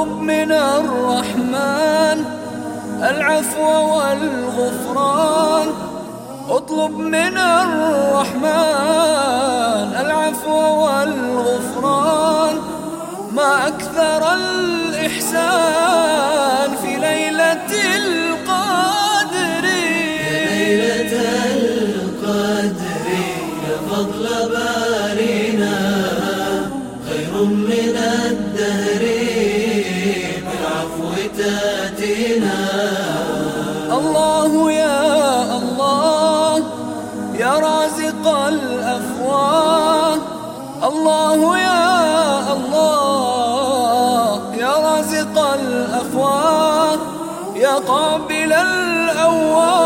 اطلب من الرحمن العفو والغفران. اطلب من الرحمن العفو والغفران. ما أكثر الإحسان في ليلة القدر. ليلة القدر يا فضل بارنا خير من الدهر. بالعفو تاتينا الله يا الله يا رازق الأفواه. الله يا يا يا قابل الأواه.